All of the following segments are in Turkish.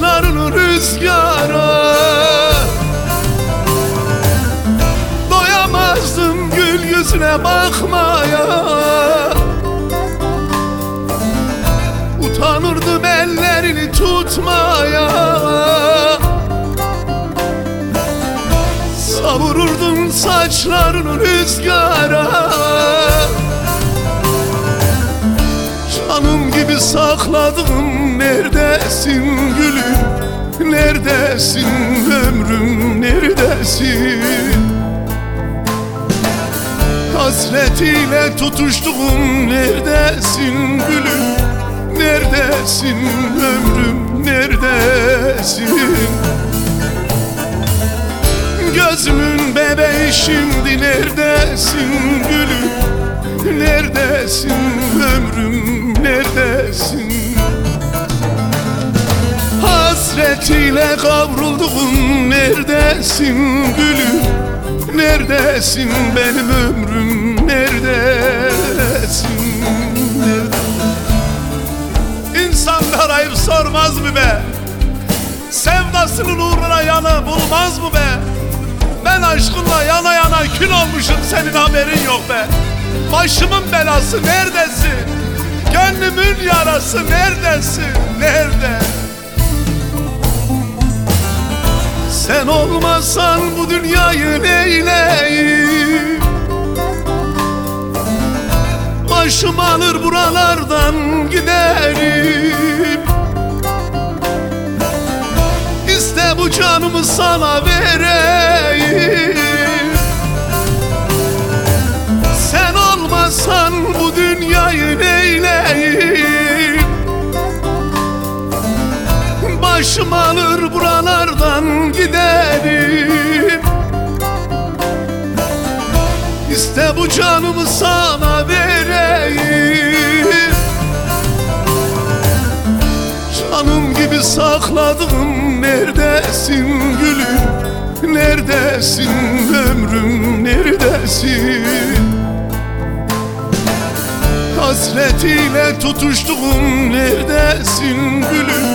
saçlarını rüzgara. Doyamazdım gül yüzüne bakmaya. Utanırdım ellerini tutmaya. Savururdum saçlarını rüzgara. Canım sakladım neredesin gülüm? Neredesin ömrüm neredesin? Hasretiyle tutuştuğum neredesin gülüm? Neredesin ömrüm neredesin? Gözümün bebeği şimdi neredesin gülüm Neredesin? Ömrüm neredesin? Hasretiyle kavrulduğum neredesin? Gülüm Neredesin? Benim ömrüm neredesin? İnsanlar ayıp sormaz mı be? Sevdasının uğruna yanı bulmaz mı be? Ben aşkınla yana yana kül olmuşum senin haberin yok be Başımın belası neredesin? Gönlümün yarası neredesin? Nerede? Sen olmasan bu dünyayı neyleyim? Başım alır buralardan giderim. İste bu canımı sana vereyim sakladım neredesin gülüm? Neredesin ömrüm neredesin? Hasretiyle tutuştuğum neredesin gülüm?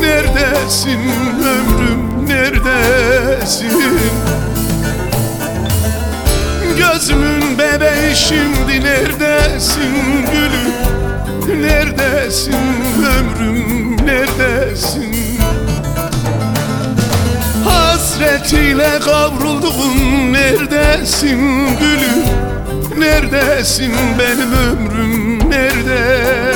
Neredesin ömrüm neredesin? Gözümün bebeği şimdi neredesin gülüm? Neredesin hasretiyle kavruldum Neredesin gülüm, neredesin benim ömrüm, nerede?